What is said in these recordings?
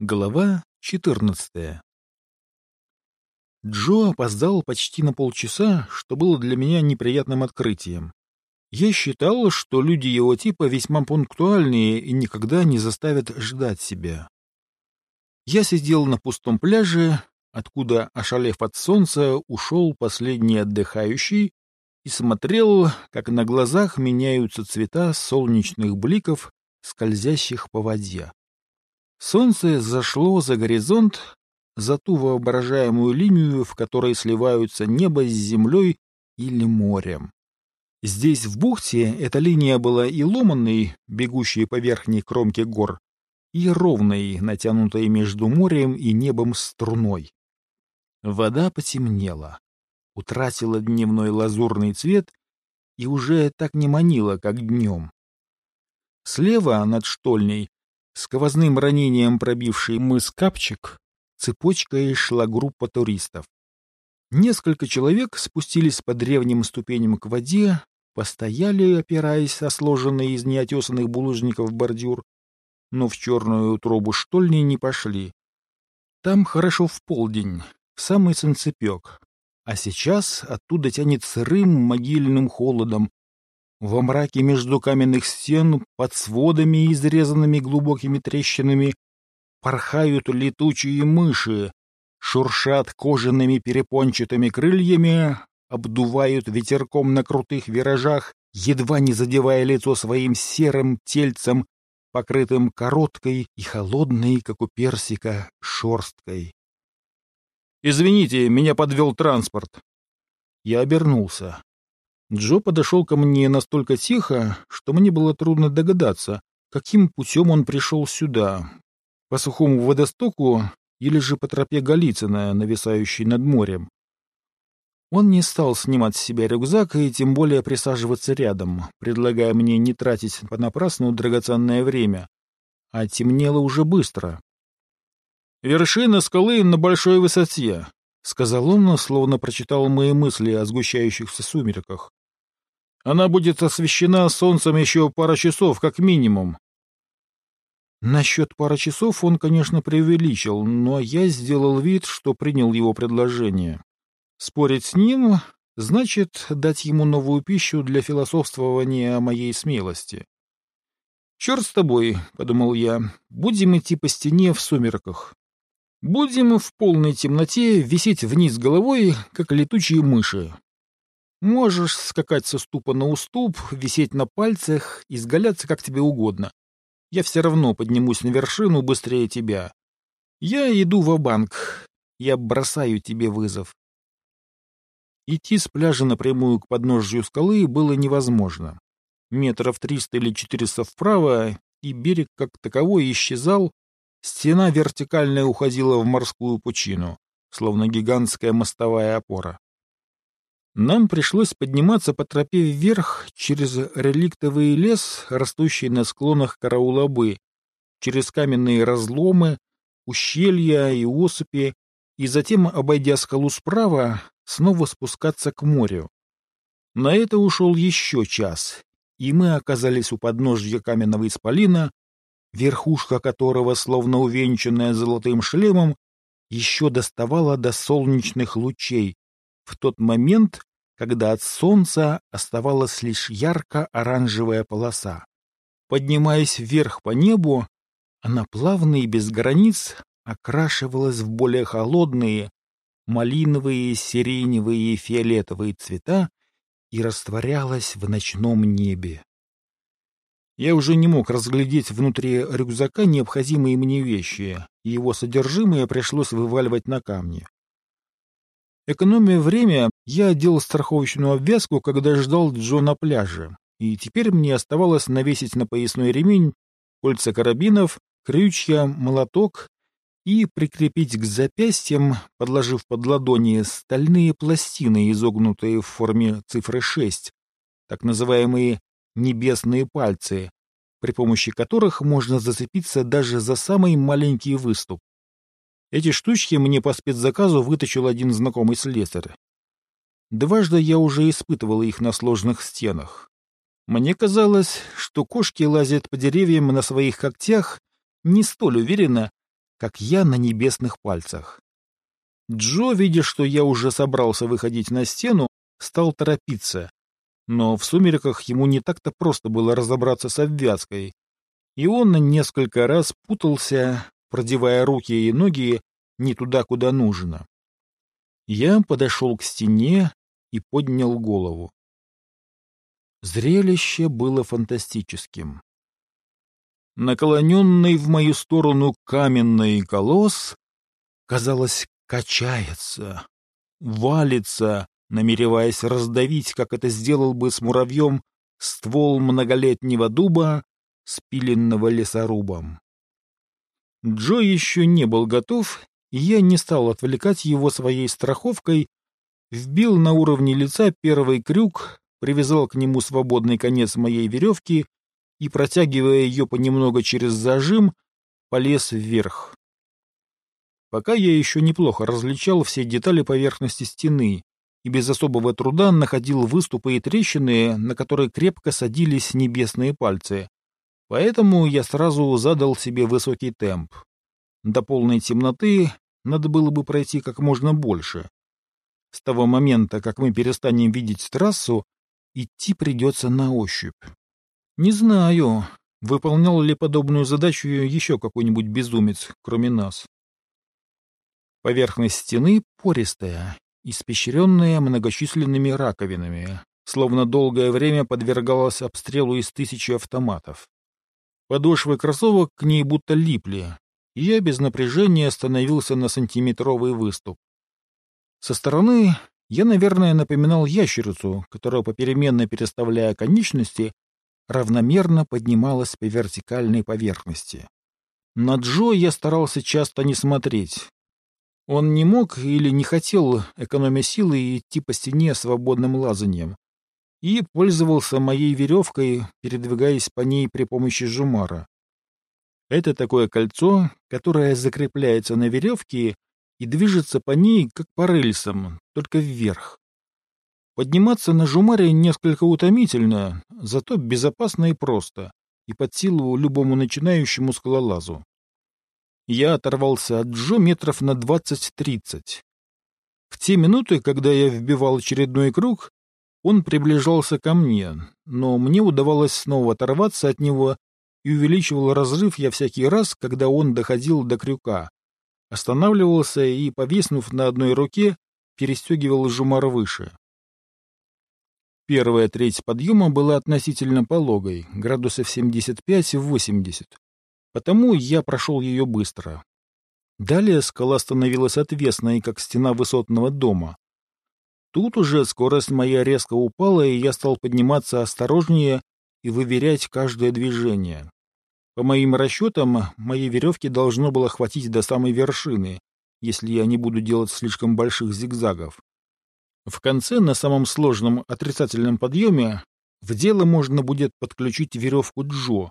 Глава 14 Джо опоздал почти на полчаса, что было для меня неприятным открытием. Я считал, что люди его типа весьма пунктуальные и никогда не заставят ждать себя. Я сидел на пустом пляже, откуда, ошалев от солнца, ушел последний отдыхающий и смотрел, как на глазах меняются цвета солнечных бликов, скользящих по воде. Солнце зашло за горизонт, за ту воображаемую линию, в которой сливаются небо с землей или морем. Здесь, в бухте, эта линия была и ломанной, бегущей по верхней кромке гор, и ровной, натянутой между морем и небом струной. Вода потемнела, утратила дневной лазурный цвет и уже так не манила, как днем. Слева, над штольней, сквозным ранением пробивший мыс Капчик, цепочкой шла группа туристов. Несколько человек спустились по древним ступеням к воде, постояли, опираясь о сложенный из неотесанных булыжников бордюр, но в черную трубу штольни не пошли. Там хорошо в полдень, в самый санцепек, а сейчас оттуда тянет сырым могильным холодом, во мраке между каменных стен, под сводами, изрезанными глубокими трещинами, порхают летучие мыши, шуршат кожаными перепончатыми крыльями, обдувают ветерком на крутых виражах, едва не задевая лицо своим серым тельцем, покрытым короткой и холодной, как у персика, шерсткой. «Извините, меня подвел транспорт». Я обернулся. Джо подошел ко мне настолько тихо, что мне было трудно догадаться, каким путем он пришел сюда. По сухому водостоку или же по тропе Голицына, нависающей над морем. Он не стал снимать с себя рюкзак и тем более присаживаться рядом, предлагая мне не тратить понапрасну драгоценное время. А темнело уже быстро. «Вершина скалы на большой высоте», — сказал он, словно прочитал мои мысли о сгущающихся сумерках. Она будет освещена солнцем еще пара часов, как минимум. Насчет пары часов он, конечно, преувеличил, но я сделал вид, что принял его предложение. Спорить с ним значит дать ему новую пищу для философствования о моей смелости. «Черт с тобой», — подумал я, — «будем идти по стене в сумерках. Будем в полной темноте висеть вниз головой, как летучие мыши, Можешь скакать со ступа на уступ, висеть на пальцах, изгаляться как тебе угодно. Я все равно поднимусь на вершину быстрее тебя. Я иду в банк Я бросаю тебе вызов. Идти с пляжа напрямую к подножью скалы было невозможно. Метров триста или четыреста вправо, и берег как таковой исчезал, стена вертикальная уходила в морскую пучину, словно гигантская мостовая опора. Нам пришлось подниматься по тропе вверх через реликтовый лес, растущий на склонах Караулабы, через каменные разломы, ущелья и осыпи, и затем, обойдя скалу справа, снова спускаться к морю. На это ушел еще час, и мы оказались у подножья каменного исполина, верхушка которого, словно увенчанная золотым шлемом, еще доставала до солнечных лучей, в тот момент, когда от солнца оставалась лишь ярко-оранжевая полоса. Поднимаясь вверх по небу, она плавно и без границ окрашивалась в более холодные, малиновые, сиреневые и фиолетовые цвета и растворялась в ночном небе. Я уже не мог разглядеть внутри рюкзака необходимые мне вещи, и его содержимое пришлось вываливать на камни. Экономия время, я делал страховочную обвязку, когда ждал Джо на пляже, и теперь мне оставалось навесить на поясной ремень кольца карабинов, крючья, молоток и прикрепить к запястьям, подложив под ладони, стальные пластины, изогнутые в форме цифры 6, так называемые «небесные пальцы», при помощи которых можно зацепиться даже за самый маленький выступ. Эти штучки мне по спецзаказу вытащил один знакомый слесарь. Дважды я уже испытывал их на сложных стенах. Мне казалось, что кошки лазят по деревьям на своих когтях не столь уверенно, как я на небесных пальцах. Джо, видя, что я уже собрался выходить на стену, стал торопиться, но в сумерках ему не так-то просто было разобраться с обвязкой, и он несколько раз путался, продевая руки и ноги не туда, куда нужно. Я подошел к стене и поднял голову. Зрелище было фантастическим. Наклоненный в мою сторону каменный колосс, казалось, качается, валится, намереваясь раздавить, как это сделал бы с муравьем, ствол многолетнего дуба, спиленного лесорубом. Джо еще не был готов, и я не стал отвлекать его своей страховкой, вбил на уровне лица первый крюк, привязал к нему свободный конец моей веревки и, протягивая ее понемногу через зажим, полез вверх. Пока я еще неплохо различал все детали поверхности стены и без особого труда находил выступы и трещины, на которые крепко садились небесные пальцы. Поэтому я сразу задал себе высокий темп. До полной темноты надо было бы пройти как можно больше. С того момента, как мы перестанем видеть трассу, идти придется на ощупь. Не знаю, выполнял ли подобную задачу еще какой-нибудь безумец, кроме нас. Поверхность стены пористая, испещренная многочисленными раковинами, словно долгое время подвергалась обстрелу из тысячи автоматов. Подошвы кроссовок к ней будто липли, и я без напряжения остановился на сантиметровый выступ. Со стороны я, наверное, напоминал ящерицу, которая, попеременно переставляя конечности, равномерно поднималась по вертикальной поверхности. На Джо я старался часто не смотреть. Он не мог или не хотел, экономя силы, идти по стене свободным лазанием и пользовался моей веревкой, передвигаясь по ней при помощи жумара. Это такое кольцо, которое закрепляется на веревке и движется по ней, как по рельсам, только вверх. Подниматься на жумаре несколько утомительно, зато безопасно и просто, и под силу любому начинающему скалолазу. Я оторвался от Джо метров на двадцать-тридцать. В те минуты, когда я вбивал очередной круг, он приближался ко мне, но мне удавалось снова оторваться от него, и увеличивал разрыв я всякий раз, когда он доходил до крюка. Останавливался и, повиснув на одной руке, перестегивал жумар выше. Первая треть подъема была относительно пологой, градусов 75-80, потому я прошел ее быстро. Далее скала становилась отвесной, как стена высотного дома, Тут уже скорость моя резко упала, и я стал подниматься осторожнее и выверять каждое движение. По моим расчетам, моей веревки должно было хватить до самой вершины, если я не буду делать слишком больших зигзагов. В конце, на самом сложном отрицательном подъеме, в дело можно будет подключить веревку Джо,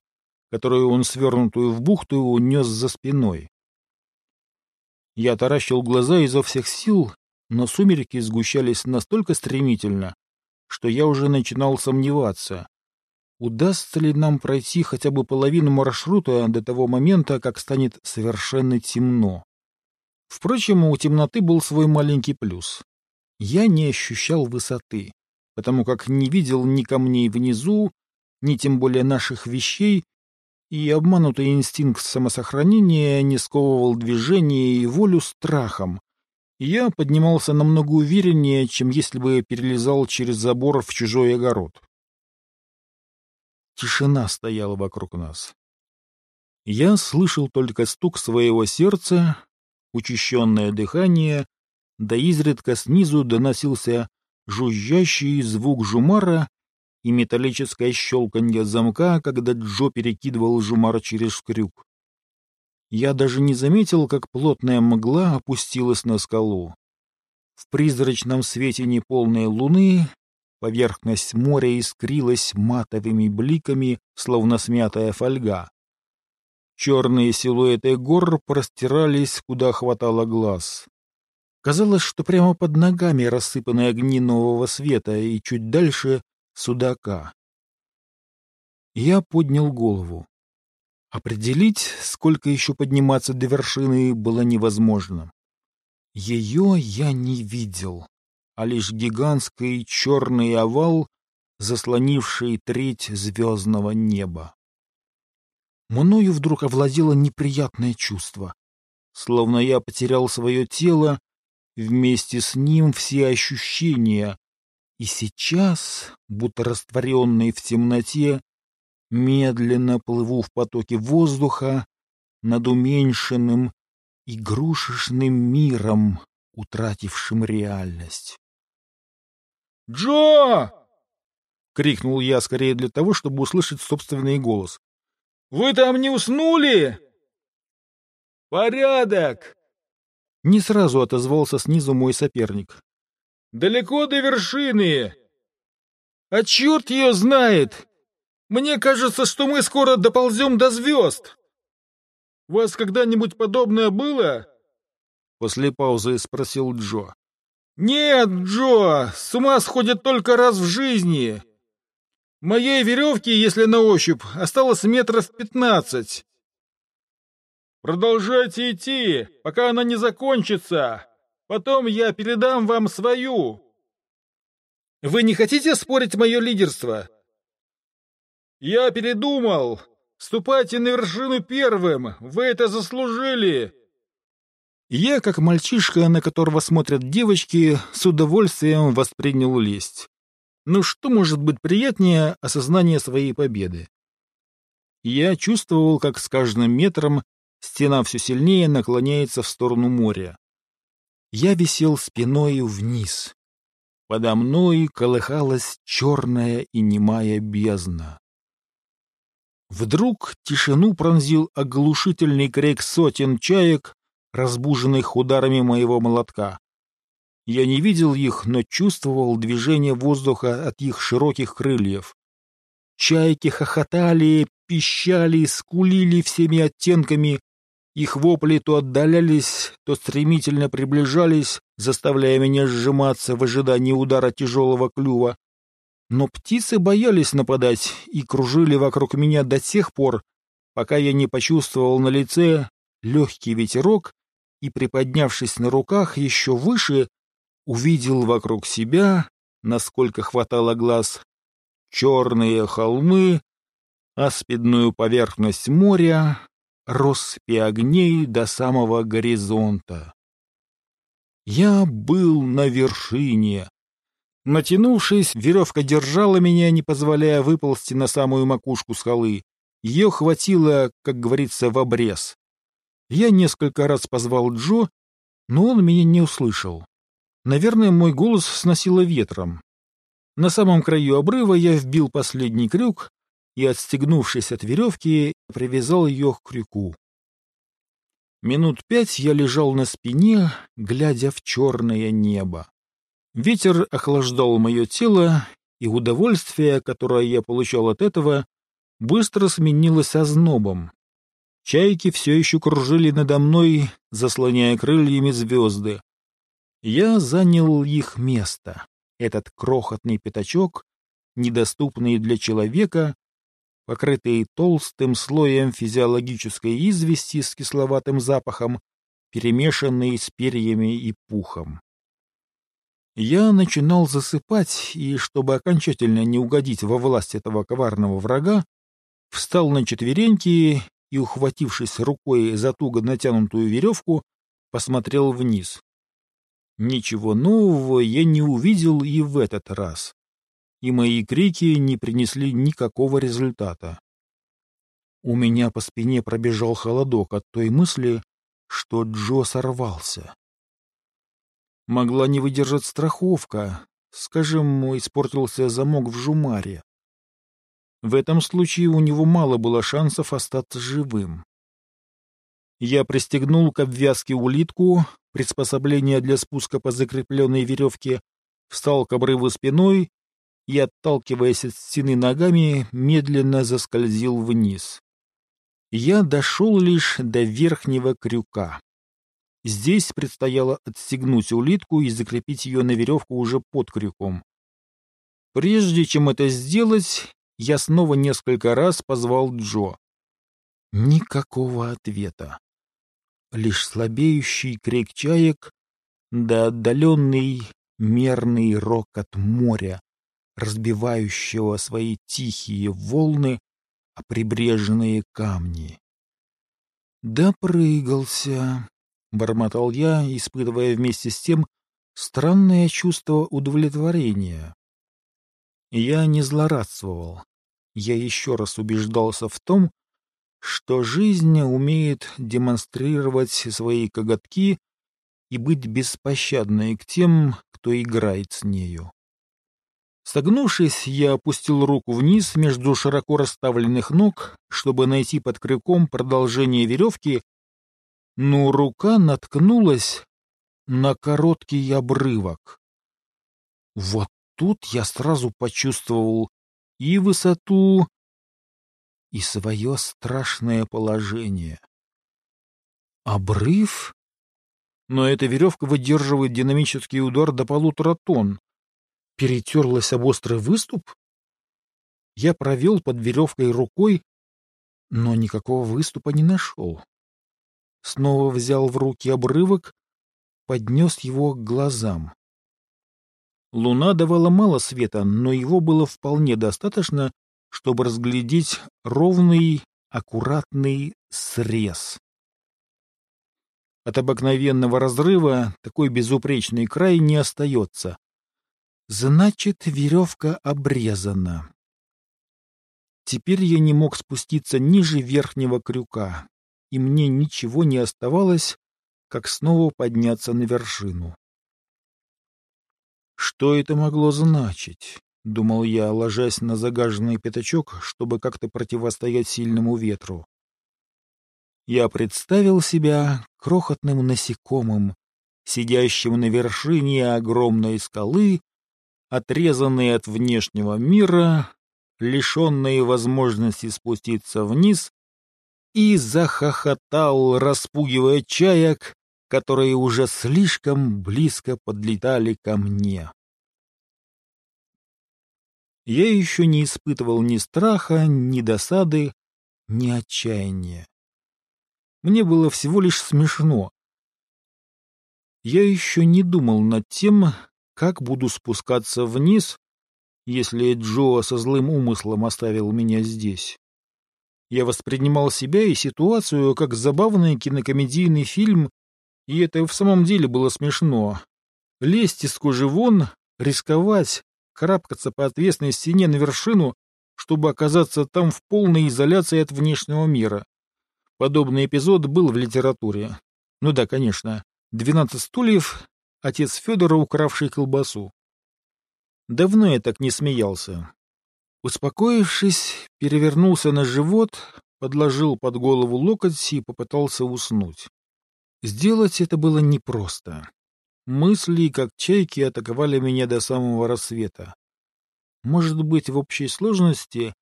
которую он свернутую в бухту унес за спиной. Я таращил глаза изо всех сил но сумерки сгущались настолько стремительно, что я уже начинал сомневаться, удастся ли нам пройти хотя бы половину маршрута до того момента, как станет совершенно темно. Впрочем, у темноты был свой маленький плюс. Я не ощущал высоты, потому как не видел ни камней внизу, ни тем более наших вещей, и обманутый инстинкт самосохранения не сковывал движение и волю страхом, я поднимался намного увереннее, чем если бы перелезал через забор в чужой огород. Тишина стояла вокруг нас. Я слышал только стук своего сердца, учащенное дыхание, да изредка снизу доносился жужжащий звук жумара и металлическое щелканье замка, когда Джо перекидывал жумар через крюк. Я даже не заметил, как плотная мгла опустилась на скалу. В призрачном свете неполной луны поверхность моря искрилась матовыми бликами, словно смятая фольга. Черные силуэты гор простирались, куда хватало глаз. Казалось, что прямо под ногами рассыпаны огни нового света, и чуть дальше — судака. Я поднял голову. Определить, сколько еще подниматься до вершины, было невозможно. Ее я не видел, а лишь гигантский черный овал, заслонивший треть звездного неба. Мною вдруг овладело неприятное чувство, словно я потерял свое тело, вместе с ним все ощущения, и сейчас, будто растворенный в темноте, медленно плыву в потоке воздуха над уменьшенным игрушечным миром, утратившим реальность. «Джо!» — крикнул я скорее для того, чтобы услышать собственный голос. «Вы там не уснули?» «Порядок!» Не сразу отозвался снизу мой соперник. «Далеко до вершины!» «А черт ее знает! Мне кажется, что мы скоро доползем до звезд!» «У вас когда-нибудь подобное было?» После паузы спросил Джо. «Нет, Джо, с ума сходит только раз в жизни. Моей веревки, если на ощупь, осталось метров пятнадцать. Продолжайте идти, пока она не закончится. Потом я передам вам свою. Вы не хотите спорить мое лидерство? Я передумал. Ступайте на вершину первым. Вы это заслужили. Я, как мальчишка, на которого смотрят девочки, с удовольствием воспринял лесть. Ну что может быть приятнее осознания своей победы? Я чувствовал, как с каждым метром стена все сильнее наклоняется в сторону моря. Я висел спиной вниз. Подо мной колыхалась черная и немая бездна. Вдруг тишину пронзил оглушительный крик сотен чаек, разбуженных ударами моего молотка. Я не видел их, но чувствовал движение воздуха от их широких крыльев. Чайки хохотали, пищали, скулили всеми оттенками. Их вопли то отдалялись, то стремительно приближались, заставляя меня сжиматься в ожидании удара тяжелого клюва. Но птицы боялись нападать и кружили вокруг меня до тех пор, пока я не почувствовал на лице легкий ветерок и, приподнявшись на руках еще выше, увидел вокруг себя, насколько хватало глаз, черные холмы, аспидную поверхность моря, россыпи огней до самого горизонта. Я был на вершине. Натянувшись, веревка держала меня, не позволяя выползти на самую макушку скалы. Ее хватило, как говорится, в обрез. Я несколько раз позвал Джо, но он меня не услышал. Наверное, мой голос сносило ветром. На самом краю обрыва я вбил последний крюк и, отстегнувшись от веревки, привязал ее к крюку. Минут пять я лежал на спине, глядя в черное небо. Ветер охлаждал мое тело, и удовольствие, которое я получал от этого, быстро сменилось ознобом. Чайки все еще кружили надо мной, заслоняя крыльями звезды. Я занял их место, этот крохотный пятачок, недоступный для человека, покрытый толстым слоем физиологической извести с кисловатым запахом, перемешанный с перьями и пухом. Я начинал засыпать, и, чтобы окончательно не угодить во власть этого коварного врага, встал на четвереньки и, ухватившись рукой за туго натянутую веревку, посмотрел вниз. Ничего нового я не увидел и в этот раз, и мои крики не принесли никакого результата. У меня по спине пробежал холодок от той мысли, что Джо сорвался. Могла не выдержать страховка, скажем, испортился замок в жумаре. В этом случае у него мало было шансов остаться живым. Я пристегнул к обвязке улитку, приспособление для спуска по закрепленной веревке, встал к обрыву спиной и, отталкиваясь от стены ногами, медленно заскользил вниз. Я дошел лишь до верхнего крюка. Здесь предстояло отстегнуть улитку и закрепить ее на веревку уже под крюком. Прежде чем это сделать, я снова несколько раз позвал Джо. Никакого ответа. Лишь слабеющий крик чаек да отдаленный мерный рокот моря, разбивающего свои тихие волны о прибрежные камни. «Допрыгался», — бормотал я, испытывая вместе с тем странное чувство удовлетворения. Я не злорадствовал. Я еще раз убеждался в том, что жизнь умеет демонстрировать свои коготки и быть беспощадной к тем, кто играет с нею. Согнувшись, я опустил руку вниз между широко расставленных ног, чтобы найти под крюком продолжение веревки, но рука наткнулась на короткий обрывок. Вот тут я сразу почувствовал и высоту, и свое страшное положение. Обрыв? Но эта веревка выдерживает динамический удар до полутора тонн. Перетерлась об острый выступ? Я провел под веревкой рукой, но никакого выступа не нашел. Снова взял в руки обрывок, поднес его к глазам. Луна давала мало света, но его было вполне достаточно, чтобы разглядеть ровный, аккуратный срез. От обыкновенного разрыва такой безупречный край не остается. Значит, веревка обрезана. Теперь я не мог спуститься ниже верхнего крюка, и мне ничего не оставалось, как снова подняться на вершину. Что это могло значить? — думал я, ложась на загаженный пятачок, чтобы как-то противостоять сильному ветру. Я представил себя крохотным насекомым, сидящим на вершине огромной скалы, отрезанный от внешнего мира, лишенный возможности спуститься вниз, и захохотал, распугивая чаек, которые уже слишком близко подлетали ко мне. Я еще не испытывал ни страха, ни досады, ни отчаяния. Мне было всего лишь смешно. Я еще не думал над тем, как буду спускаться вниз, если Джо со злым умыслом оставил меня здесь. Я воспринимал себя и ситуацию как забавный кинокомедийный фильм и это в самом деле было смешно. Лезть из кожи вон, рисковать, карабкаться по отвесной стене на вершину, чтобы оказаться там в полной изоляции от внешнего мира. Подобный эпизод был в литературе. Ну да, конечно. «Двенадцать стульев», отец Федора, укравший колбасу. Давно я так не смеялся. Успокоившись, перевернулся на живот, подложил под голову локоть и попытался уснуть. Сделать это было непросто. Мысли, как чайки, атаковали меня до самого рассвета. Может быть, в общей сложности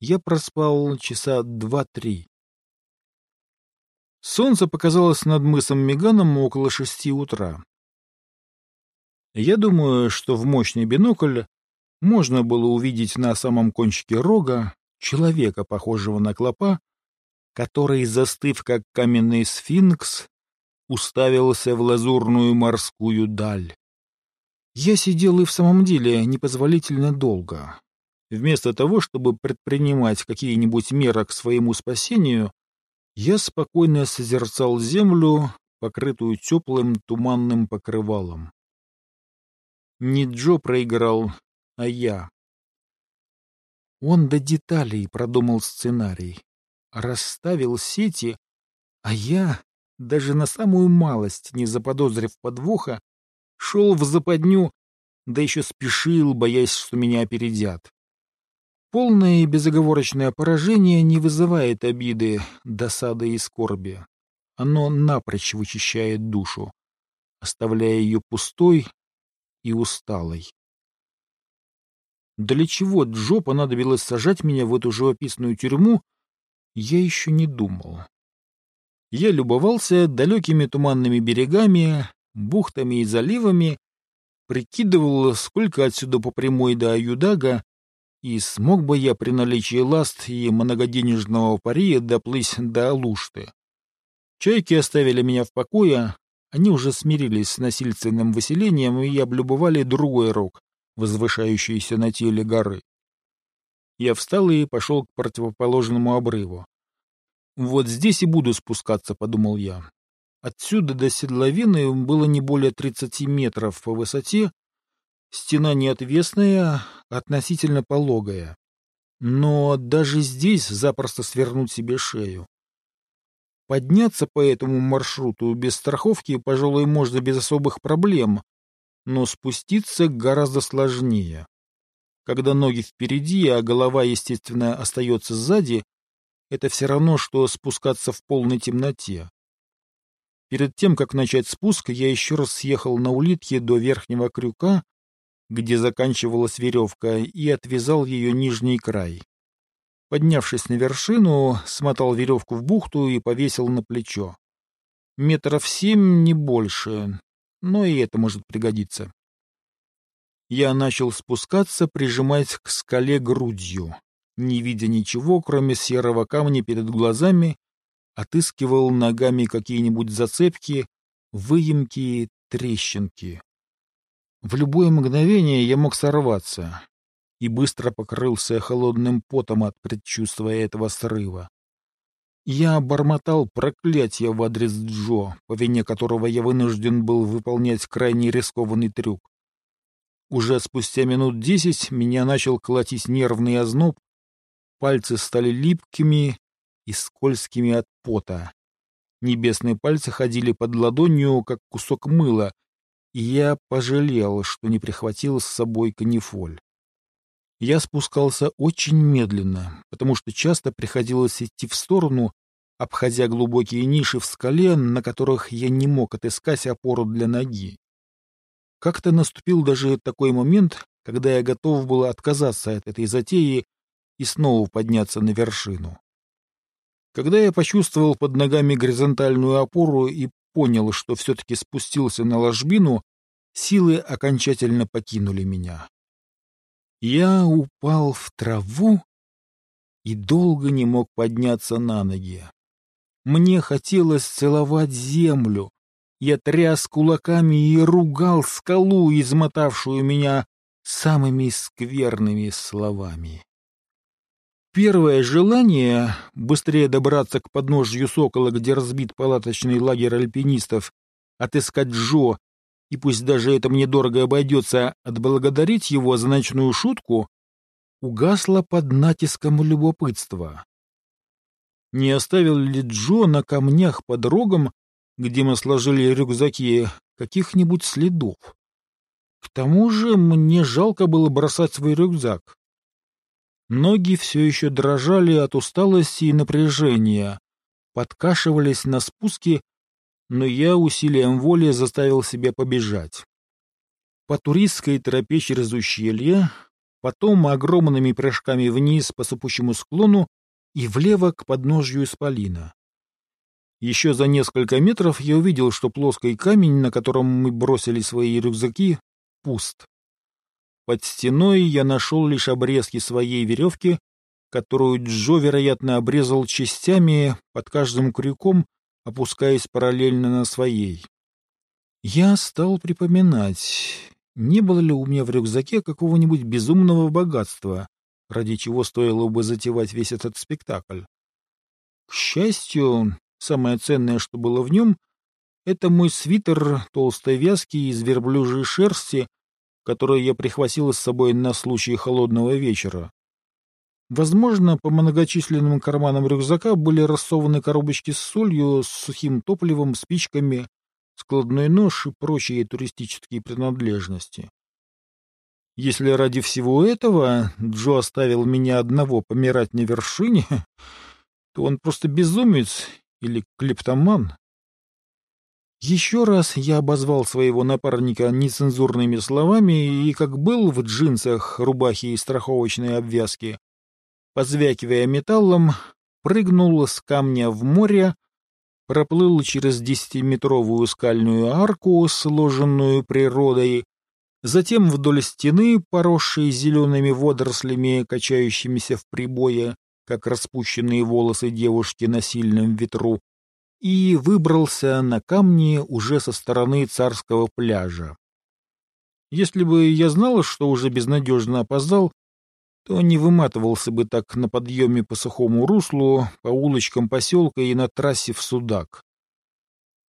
я проспал часа два-три. Солнце показалось над мысом Меганом около шести утра. Я думаю, что в мощный бинокль можно было увидеть на самом кончике рога человека, похожего на клопа, который, застыв как каменный сфинкс, уставился в лазурную морскую даль. Я сидел и в самом деле непозволительно долго. Вместо того, чтобы предпринимать какие-нибудь меры к своему спасению, я спокойно созерцал землю, покрытую теплым туманным покрывалом. Не Джо проиграл, а я. Он до деталей продумал сценарий, расставил сети, а я даже на самую малость, не заподозрив подвоха, шел в западню, да еще спешил, боясь, что меня опередят. Полное и безоговорочное поражение не вызывает обиды, досады и скорби. Оно напрочь вычищает душу, оставляя ее пустой и усталой. Для чего Джо понадобилось сажать меня в эту живописную тюрьму, я еще не думал. Я любовался далекими туманными берегами, бухтами и заливами, прикидывал, сколько отсюда по прямой до Аюдага, и смог бы я при наличии ласт и многоденежного пари доплыть до Алушты. Чайки оставили меня в покое, они уже смирились с насильственным выселением и облюбовали другой рог, возвышающийся на теле горы. Я встал и пошел к противоположному обрыву. «Вот здесь и буду спускаться», — подумал я. Отсюда до седловины было не более 30 метров по высоте, стена не отвесная, относительно пологая. Но даже здесь запросто свернуть себе шею. Подняться по этому маршруту без страховки, пожалуй, можно без особых проблем, но спуститься гораздо сложнее. Когда ноги впереди, а голова, естественно, остается сзади, это все равно, что спускаться в полной темноте. Перед тем, как начать спуск, я еще раз съехал на улитке до верхнего крюка, где заканчивалась веревка, и отвязал ее нижний край. Поднявшись на вершину, смотал веревку в бухту и повесил на плечо. Метров семь, не больше, но и это может пригодиться. Я начал спускаться, прижимаясь к скале грудью. Не видя ничего, кроме серого камня перед глазами, отыскивал ногами какие-нибудь зацепки, выемки, трещинки. В любое мгновение я мог сорваться и быстро покрылся холодным потом от предчувствия этого срыва. Я бормотал проклятие в адрес Джо, по вине которого я вынужден был выполнять крайне рискованный трюк. Уже спустя минут десять меня начал колотить нервный озноб, пальцы стали липкими и скользкими от пота. Небесные пальцы ходили под ладонью, как кусок мыла, и я пожалел, что не прихватил с собой канифоль. Я спускался очень медленно, потому что часто приходилось идти в сторону, обходя глубокие ниши в скале, на которых я не мог отыскать опору для ноги. Как-то наступил даже такой момент, когда я готов был отказаться от этой затеи и снова подняться на вершину. Когда я почувствовал под ногами горизонтальную опору и понял, что все-таки спустился на ложбину, силы окончательно покинули меня. Я упал в траву и долго не мог подняться на ноги. Мне хотелось целовать землю. Я тряс кулаками и ругал скалу, измотавшую меня самыми скверными словами. Первое желание — быстрее добраться к подножью Сокола, где разбит палаточный лагерь альпинистов, отыскать Джо и пусть даже это мне дорого обойдется, отблагодарить его за ночную шутку, угасло под натиском любопытства. Не оставил ли Джо на камнях под рогом, где мы сложили рюкзаки, каких-нибудь следов? К тому же мне жалко было бросать свой рюкзак. Ноги все еще дрожали от усталости и напряжения, подкашивались на спуске, но я усилием воли заставил себя побежать. По туристской тропе через ущелье, потом огромными прыжками вниз по сыпучему склону и влево к подножью исполина. Еще за несколько метров я увидел, что плоский камень, на котором мы бросили свои рюкзаки, пуст. Под стеной я нашел лишь обрезки своей веревки, которую Джо, вероятно, обрезал частями под каждым крюком, опускаясь параллельно на своей. Я стал припоминать, не было ли у меня в рюкзаке какого-нибудь безумного богатства, ради чего стоило бы затевать весь этот спектакль. К счастью, самое ценное, что было в нем, это мой свитер толстой вязки из верблюжьей шерсти, который я прихватил с собой на случай холодного вечера. Возможно, по многочисленным карманам рюкзака были рассованы коробочки с солью, с сухим топливом, спичками, складной нож и прочие туристические принадлежности. Если ради всего этого Джо оставил меня одного помирать на вершине, то он просто безумец или клептоман. Еще раз я обозвал своего напарника нецензурными словами и, как был в джинсах, рубахе и страховочной обвязке, позвякивая металлом, прыгнул с камня в море, проплыл через десятиметровую скальную арку, сложенную природой, Затем вдоль стены, поросшей зелеными водорослями, качающимися в прибое, как распущенные волосы девушки на сильном ветру, и выбрался на камни уже со стороны царского пляжа. Если бы я знал, что уже безнадежно опоздал, то не выматывался бы так на подъеме по сухому руслу, по улочкам поселка и на трассе в Судак.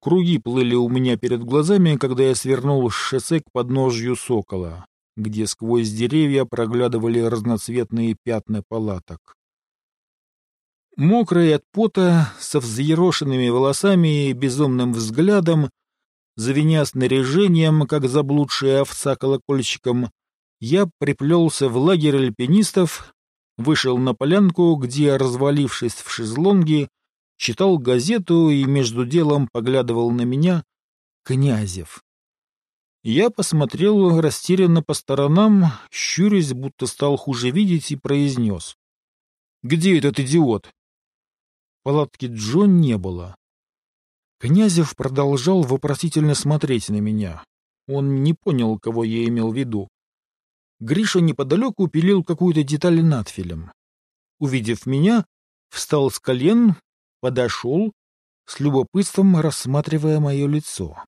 Круги плыли у меня перед глазами, когда я свернул с шоссе к подножью Сокола, где сквозь деревья проглядывали разноцветные пятна палаток. Мокрый от пота, со взъерошенными волосами и безумным взглядом, завиня снаряжением, как заблудшая овца колокольчиком, я приплелся в лагерь альпинистов, вышел на полянку, где, развалившись в шезлонге, читал газету и между делом поглядывал на меня Князев. Я посмотрел растерянно по сторонам, щурясь, будто стал хуже видеть, и произнес. «Где этот идиот?» Палатки Джо не было. Князев продолжал вопросительно смотреть на меня. Он не понял, кого я имел в виду. Гриша неподалеку пилил какую-то деталь надфилем. Увидев меня, встал с колен, подошел, с любопытством рассматривая мое лицо.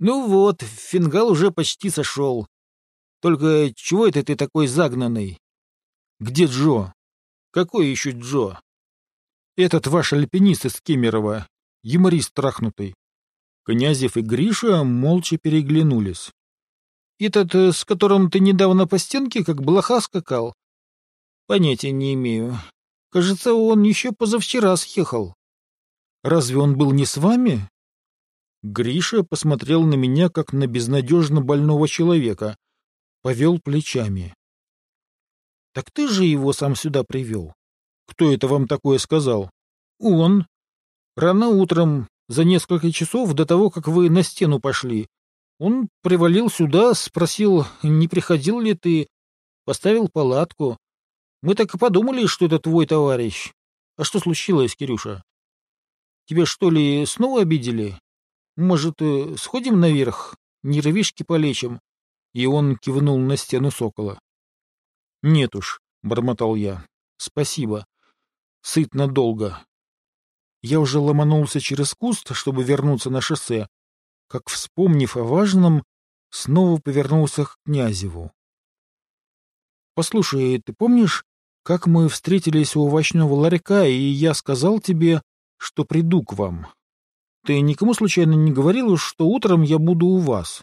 «Ну вот, фингал уже почти сошел. Только чего это ты такой загнанный?» «Где Джо?» «Какой еще Джо?» «Этот ваш альпинист из Кемерово, юморист трахнутый». Князев и Гриша молча переглянулись. «Этот, э, с которым ты недавно по стенке, как блоха скакал?» «Понятия не имею. Кажется, он еще позавчера съехал. Разве он был не с вами? Гриша посмотрел на меня, как на безнадежно больного человека, повел плечами. — Так ты же его сам сюда привел. Кто это вам такое сказал? — Он. Рано утром, за несколько часов до того, как вы на стену пошли. Он привалил сюда, спросил, не приходил ли ты, поставил палатку. Мы так и подумали, что это твой товарищ. А что случилось, Кирюша? Тебя что ли снова обидели? Может, э, сходим наверх, нервишки полечим?» И он кивнул на стену сокола. «Нет уж», — бормотал я. «Спасибо. Сытно долго». Я уже ломанулся через куст, чтобы вернуться на шоссе, как, вспомнив о важном, снова повернулся к Князеву. «Послушай, ты помнишь, как мы встретились у овощного ларька, и я сказал тебе, что приду к вам. Ты никому случайно не говорил, что утром я буду у вас?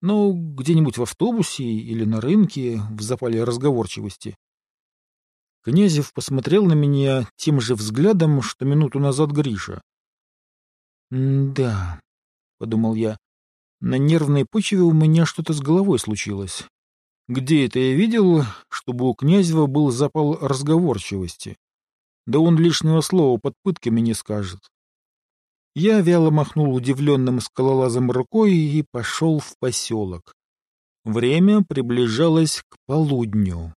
Ну, где-нибудь в автобусе или на рынке, в запале разговорчивости. Князев посмотрел на меня тем же взглядом, что минуту назад Гриша. «Да», — подумал я, — «на нервной почве у меня что-то с головой случилось. Где это я видел, чтобы у Князева был запал разговорчивости? Да он лишнего слова под пытками не скажет. Я вяло махнул удивленным скалолазом рукой и пошел в поселок. Время приближалось к полудню.